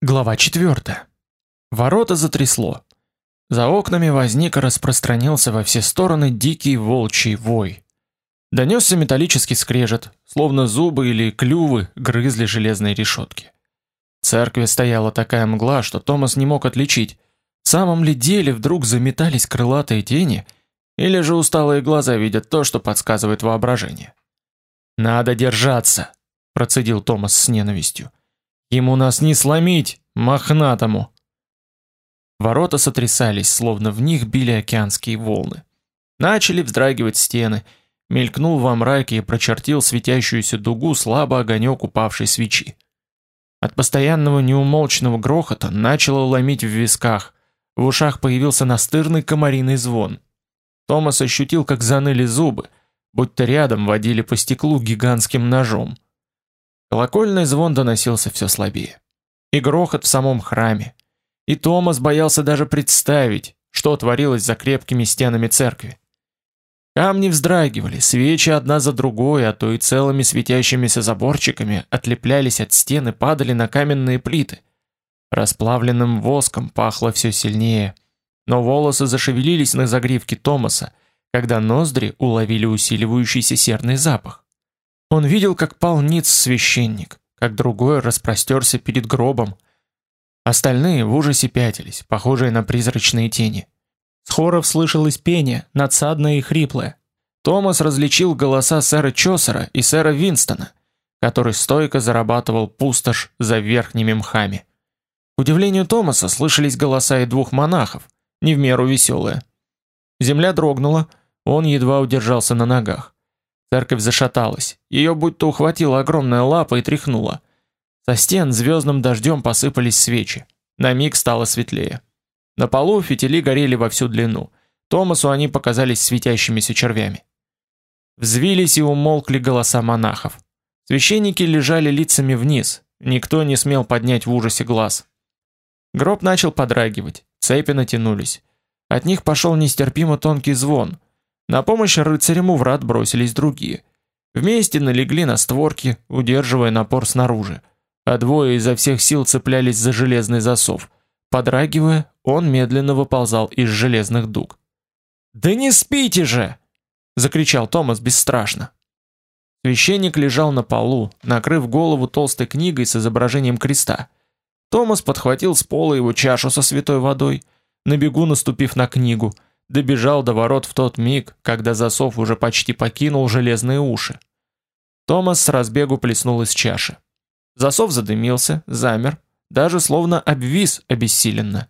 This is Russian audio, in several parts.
Глава 4. Ворота затрясло. За окнами возник и распространился во все стороны дикий волчий вой. Донесся металлический скрежет, словно зубы или клювы грызли железные решетки. В церкви стояла такая мгла, что Томас не мог отличить, в самом ли деле вдруг заметались крылатые тени, или же усталые глаза видят то, что подсказывает воображение. «Надо держаться», — процедил Томас с ненавистью. Ему нас не сломить, мохнатому. Ворота сотрясались, словно в них били океанские волны. Начали вздрагивать стены. Мелькнул во мраке и прочертил светящуюся дугу слабо огонек упавшей свечи. От постоянного неумолчного грохота начало ломить в висках. В ушах появился настырный комариный звон. Томас ощутил, как заныли зубы, будто рядом водили по стеклу гигантским ножом. Колокольный звон доносился все слабее. И грохот в самом храме. И Томас боялся даже представить, что творилось за крепкими стенами церкви. Камни вздрагивали, свечи одна за другой, а то и целыми светящимися заборчиками отлеплялись от стен и падали на каменные плиты. Расплавленным воском пахло все сильнее, но волосы зашевелились на загривке Томаса, когда ноздри уловили усиливающийся серный запах. Он видел, как пал ниц священник, как другой распростерся перед гробом. Остальные в ужасе пятились, похожие на призрачные тени. С хоров слышалось пение, надсадное и хриплое. Томас различил голоса сэра Чосера и сэра Винстона, который стойко зарабатывал пустошь за верхними мхами. К удивлению Томаса слышались голоса и двух монахов, не в меру веселые. Земля дрогнула, он едва удержался на ногах. Церковь зашаталась. Ее будто ухватила огромная лапа и тряхнула. Со стен звездным дождем посыпались свечи. На миг стало светлее. На полу фитили горели во всю длину. Томасу они показались светящимися червями. Взвились и умолкли голоса монахов. Священники лежали лицами вниз. Никто не смел поднять в ужасе глаз. Гроб начал подрагивать. Цепи натянулись. От них пошел нестерпимо тонкий звон. На помощь рыцарям у врат бросились другие. Вместе налегли на створки, удерживая напор снаружи, а двое изо всех сил цеплялись за железный засов. Подрагивая, он медленно выползал из железных дуг. "Да не спите же!" закричал Томас бесстрашно. Священник лежал на полу, накрыв голову толстой книгой с изображением креста. Томас подхватил с пола его чашу со святой водой, на бегу наступив на книгу добежал до ворот в тот миг, когда засов уже почти покинул железные уши. Томас с разбегу плеснул из чаши. Засов задымился, замер, даже словно обвис обессиленно.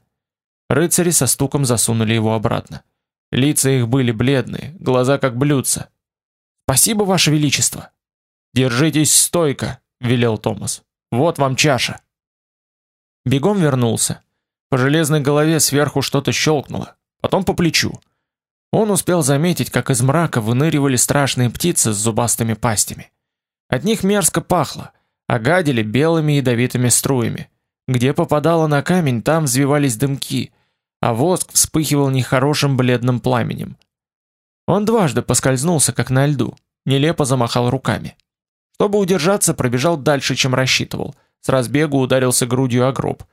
Рыцари со стуком засунули его обратно. Лица их были бледные, глаза как блюдца. "Спасибо, ваше величество". "Держитесь стойко", велел Томас. "Вот вам чаша". Бегом вернулся. По железной голове сверху что-то щелкнуло потом по плечу. Он успел заметить, как из мрака выныривали страшные птицы с зубастыми пастями. От них мерзко пахло, а гадили белыми ядовитыми струями. Где попадало на камень, там взвивались дымки, а воск вспыхивал нехорошим бледным пламенем. Он дважды поскользнулся, как на льду, нелепо замахал руками. Чтобы удержаться, пробежал дальше, чем рассчитывал. С разбегу ударился грудью о гроб.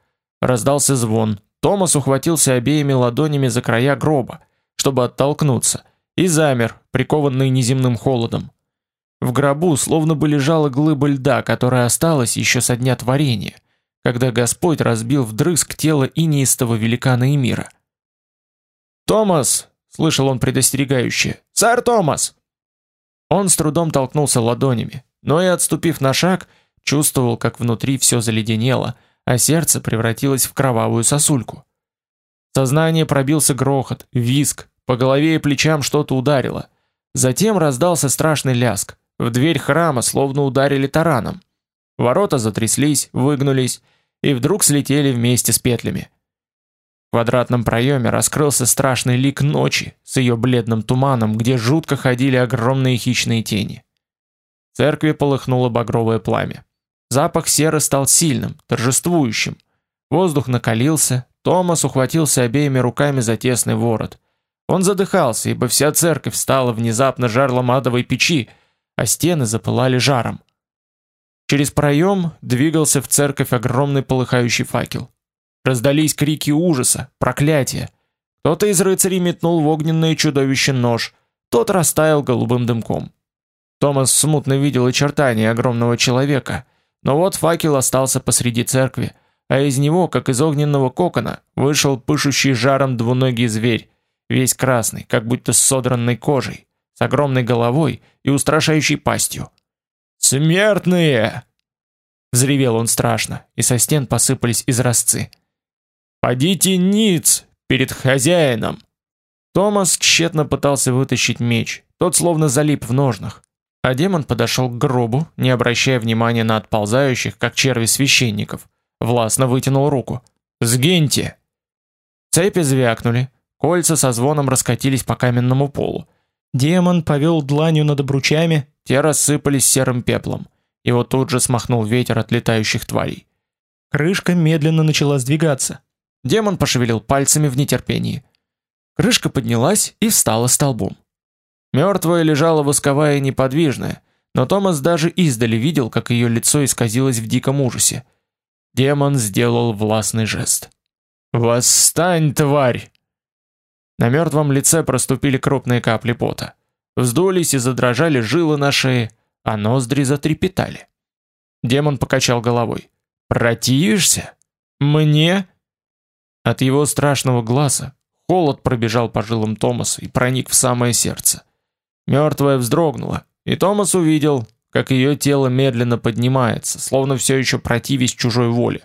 Раздался звон, Томас ухватился обеими ладонями за края гроба, чтобы оттолкнуться, и замер, прикованный неземным холодом. В гробу словно бы лежала глыба льда, которая осталась еще со дня творения, когда Господь разбил вдрызг тело инеистого великана Эмира. «Томас!» — слышал он предостерегающе. «Сэр Томас!» Он с трудом толкнулся ладонями, но и отступив на шаг, чувствовал, как внутри все заледенело, а сердце превратилось в кровавую сосульку. Сознание пробился грохот, визг, по голове и плечам что-то ударило. Затем раздался страшный ляск. В дверь храма словно ударили тараном. Ворота затряслись, выгнулись и вдруг слетели вместе с петлями. В квадратном проеме раскрылся страшный лик ночи с ее бледным туманом, где жутко ходили огромные хищные тени. В церкви полыхнуло багровое пламя. Запах серы стал сильным, торжествующим. Воздух накалился, Томас ухватился обеими руками за тесный ворот. Он задыхался, ибо вся церковь стала внезапно жарлом адовой печи, а стены запылали жаром. Через проем двигался в церковь огромный полыхающий факел. Раздались крики ужаса, проклятия. Кто-то из рыцарей метнул в огненное чудовище нож, тот растаял голубым дымком. Томас смутно видел очертания огромного человека, но вот факел остался посреди церкви, а из него, как из огненного кокона, вышел пышущий жаром двуногий зверь, весь красный, как будто с содранной кожей, с огромной головой и устрашающей пастью. «Смертные!» Взревел он страшно, и со стен посыпались изразцы. «Подите ниц перед хозяином!» Томас тщетно пытался вытащить меч, тот словно залип в ножнах. А демон подошел к гробу, не обращая внимания на отползающих, как черви священников. Властно вытянул руку. «Сгиньте!» Цепи звякнули, кольца со звоном раскатились по каменному полу. Демон повел дланью над обручами, те рассыпались серым пеплом. Его тут же смахнул ветер от летающих тварей. Крышка медленно начала сдвигаться. Демон пошевелил пальцами в нетерпении. Крышка поднялась и встала столбом. Мертвая лежала восковая и неподвижная, но Томас даже издали видел, как ее лицо исказилось в диком ужасе. Демон сделал властный жест. «Восстань, тварь!» На мертвом лице проступили крупные капли пота. Вздулись и задрожали жилы на шее, а ноздри затрепетали. Демон покачал головой. «Противишься? Мне?» От его страшного глаза холод пробежал по жилам Томаса и проник в самое сердце. Мертвая вздрогнула, и Томас увидел, как ее тело медленно поднимается, словно все еще противясь чужой воле.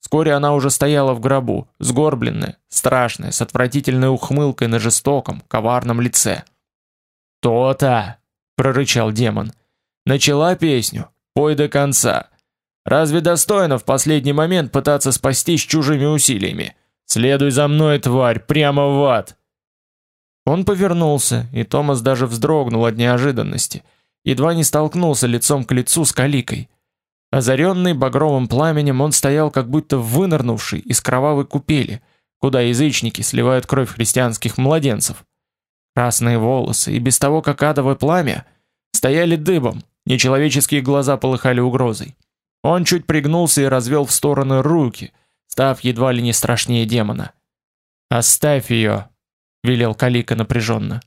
Вскоре она уже стояла в гробу, сгорбленная, страшная, с отвратительной ухмылкой на жестоком, коварном лице. «То-то!» — прорычал демон. «Начала песню. Пой до конца. Разве достойно в последний момент пытаться спастись чужими усилиями? Следуй за мной, тварь, прямо в ад!» Он повернулся, и Томас даже вздрогнул от неожиданности, едва не столкнулся лицом к лицу с Каликой. Озаренный багровым пламенем, он стоял как будто вынырнувший из кровавой купели, куда язычники сливают кровь христианских младенцев. Красные волосы и без того как адовое пламя стояли дыбом, нечеловеческие глаза полыхали угрозой. Он чуть пригнулся и развел в стороны руки, став едва ли не страшнее демона. "Оставь ее», велел Калика напряженно.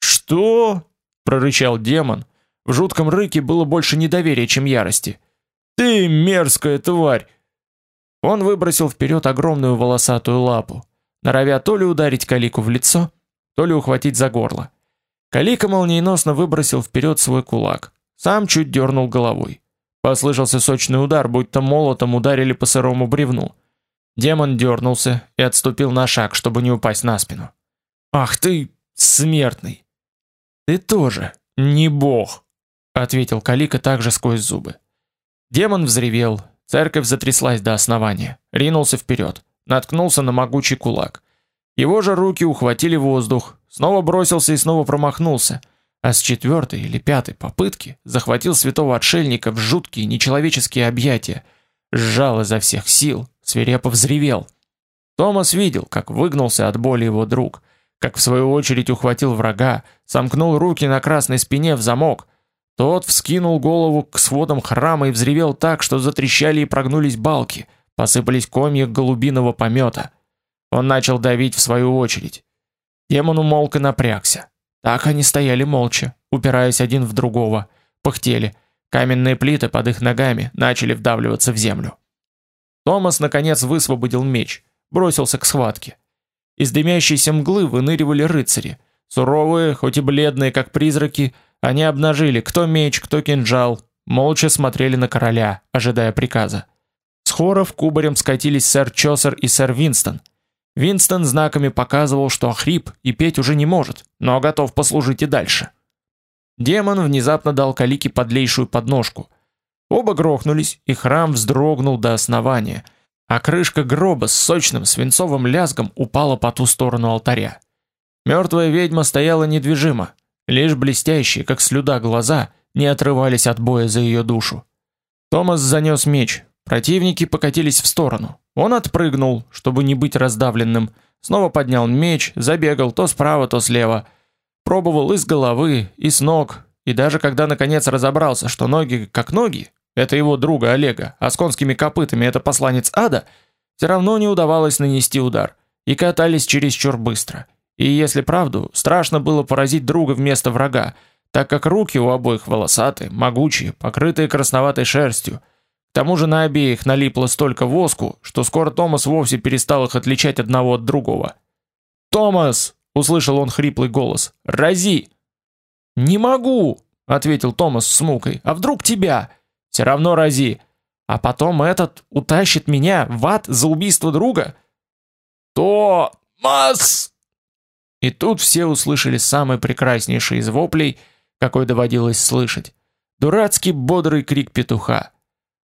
"Что?" прорычал демон. В жутком рыке было больше недоверия, чем ярости. "Ты мерзкая тварь!" Он выбросил вперед огромную волосатую лапу, норовя то ли ударить Калику в лицо, то ли ухватить за горло. Калика молниеносно выбросил вперед свой кулак, сам чуть дернул головой. Послышался сочный удар, будто молотом ударили по сырому бревну. Демон дернулся и отступил на шаг, чтобы не упасть на спину. Ах ты, смертный. Ты тоже не бог, ответил Калика также сквозь зубы. Демон взревел, церковь затряслась до основания, ринулся вперед, наткнулся на могучий кулак. Его же руки ухватили воздух, снова бросился и снова промахнулся, а с четвертой или пятой попытки захватил святого отшельника в жуткие нечеловеческие объятия, сжал изо всех сил, свирепо взревел. Томас видел, как выгнулся от боли его друг, как в свою очередь ухватил врага, сомкнул руки на красной спине в замок. Тот вскинул голову к сводам храма и взревел так, что затрещали и прогнулись балки, посыпались комья голубиного помета. Он начал давить в свою очередь. Демон умолк и напрягся. Так они стояли молча, упираясь один в другого, пыхтели. Каменные плиты под их ногами начали вдавливаться в землю. Томас наконец высвободил меч, бросился к схватке. Из дымящейся мглы выныривали рыцари. Суровые, хоть и бледные, как призраки, они обнажили кто меч, кто кинжал, молча смотрели на короля, ожидая приказа. С хоров кубарем скатились сэр Чосер и сэр Винстон. Винстон знаками показывал, что охрип и петь уже не может, но готов послужить и дальше. Демон внезапно дал Калике подлейшую подножку. Оба грохнулись, и храм вздрогнул до основания – а крышка гроба с сочным свинцовым лязгом упала по ту сторону алтаря. Мертвая ведьма стояла недвижимо, лишь блестящие, как слюда, глаза не отрывались от боя за ее душу. Томас занес меч. Противники покатились в сторону. Он отпрыгнул, чтобы не быть раздавленным, снова поднял меч, забегал то справа, то слева, пробовал из головы, и с ног, и даже когда наконец разобрался, что ноги как ноги, это его друга Олега, а с конскими копытами это посланец ада, все равно не удавалось нанести удар, и катались чересчур быстро. И если правду, страшно было поразить друга вместо врага, так как руки у обоих волосатые, могучие, покрытые красноватой шерстью. К тому же на обеих налипло столько воску, что скоро Томас вовсе перестал их отличать одного от другого. «Томас!» — услышал он хриплый голос. «Рази!» «Не могу!» — ответил Томас с мукой. «А вдруг тебя?» «Все равно рази!» «А потом этот утащит меня в ад за убийство друга?» «Томас!» И тут все услышали самый прекраснейший из воплей — какой доводилось слышать. Дурацкий бодрый крик петуха.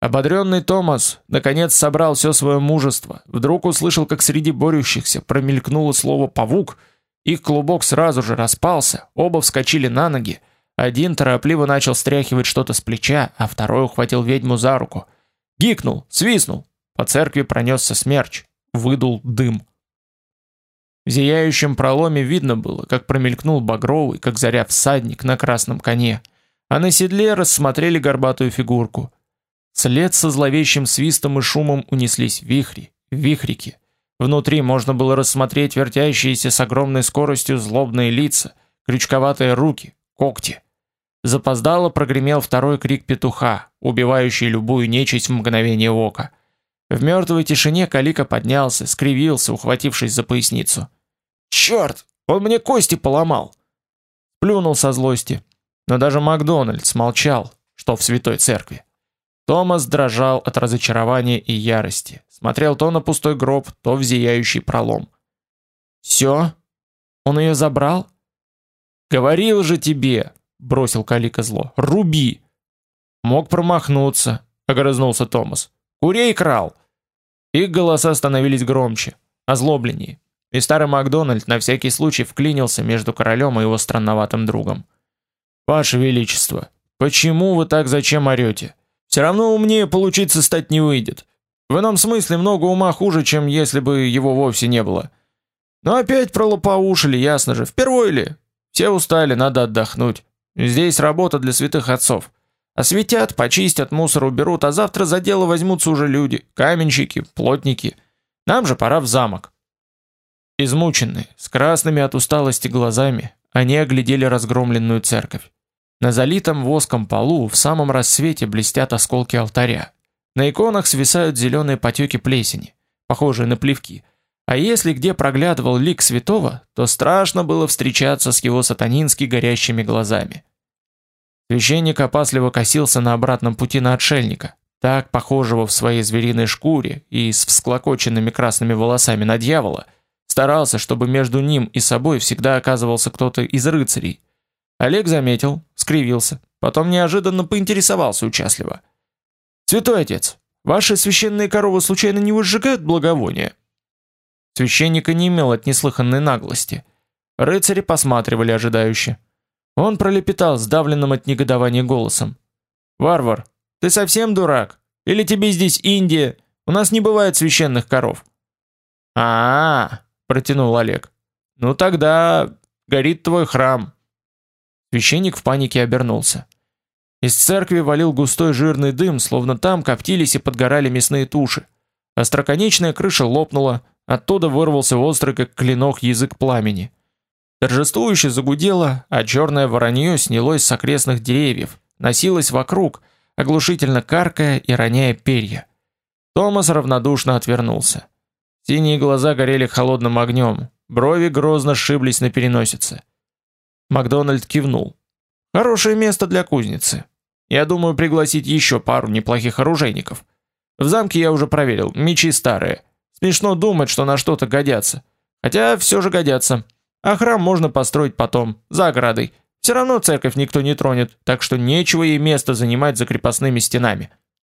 Ободренный Томас наконец собрал все свое мужество. Вдруг услышал, как среди борющихся промелькнуло слово павук. Их клубок сразу же распался, оба вскочили на ноги. Один торопливо начал стряхивать что-то с плеча, а второй ухватил ведьму за руку. Гикнул, свистнул. По церкви пронесся смерч, выдул дым. В зияющем проломе видно было, как промелькнул багровый, как заря всадник на красном коне, а на седле рассмотрели горбатую фигурку. След со зловещим свистом и шумом унеслись вихри, вихрики. Внутри можно было рассмотреть вертящиеся с огромной скоростью злобные лица, крючковатые руки, когти. Запоздало прогремел второй крик петуха, убивающий любую нечисть в мгновение ока. В мертвой тишине Калика поднялся, скривился, ухватившись за поясницу. «Черт! Он мне кости поломал!» Плюнул со злости. Но даже Макдональдс молчал, что в святой церкви. Томас дрожал от разочарования и ярости. Смотрел то на пустой гроб, то в зияющий пролом. «Все? Он ее забрал?» «Говорил же тебе!» — бросил Калика зло. «Руби!» «Мог промахнуться», — огрызнулся Томас. «Курей крал!» Их голоса становились громче, озлобленнее. И старый Макдональд на всякий случай вклинился между королем и его странноватым другом. «Ваше Величество, почему вы так зачем орете? Все равно умнее получиться стать не выйдет. В ином смысле много ума хуже, чем если бы его вовсе не было. Но опять пролопоушили, ясно же, впервые ли? Все устали, надо отдохнуть. Здесь работа для святых отцов. Осветят, почистят, мусор уберут, а завтра за дело возьмутся уже люди, каменщики, плотники. Нам же пора в замок. Измученные, с красными от усталости глазами, они оглядели разгромленную церковь. На залитом воском полу в самом рассвете блестят осколки алтаря. На иконах свисают зеленые потеки плесени, похожие на плевки. А если где проглядывал лик святого, то страшно было встречаться с его сатанински горящими глазами. Священник опасливо косился на обратном пути на отшельника, так похожего в своей звериной шкуре и с всклокоченными красными волосами на дьявола, старался, чтобы между ним и собой всегда оказывался кто-то из рыцарей. Олег заметил, скривился, потом неожиданно поинтересовался участливо. «Святой отец, ваши священные коровы случайно не выжигают благовония?» Священника не имел от неслыханной наглости. Рыцари посматривали ожидающе. Он пролепетал сдавленным от негодования голосом: "Варвар, ты совсем дурак? Или тебе здесь Индия? У нас не бывает священных коров". А-а-а, протянул Олег. Ну тогда горит твой храм. Священник в панике обернулся. Из церкви валил густой жирный дым, словно там коптились и подгорали мясные туши. Остроконечная крыша лопнула, оттуда вырвался острый как клинок язык пламени. Торжествующе загудело, а черное воронье снялось с окрестных деревьев, носилось вокруг, оглушительно каркая и роняя перья. Томас равнодушно отвернулся. Синие глаза горели холодным огнем, брови грозно сшиблись на переносице. Макдональд кивнул. Хорошее место для кузницы. Я думаю пригласить еще пару неплохих оружейников. В замке я уже проверил, мечи старые. Смешно думать, что на что-то годятся. Хотя все же годятся. А храм можно построить потом, за оградой. Все равно церковь никто не тронет, так что нечего ей место занимать за крепостными стенами.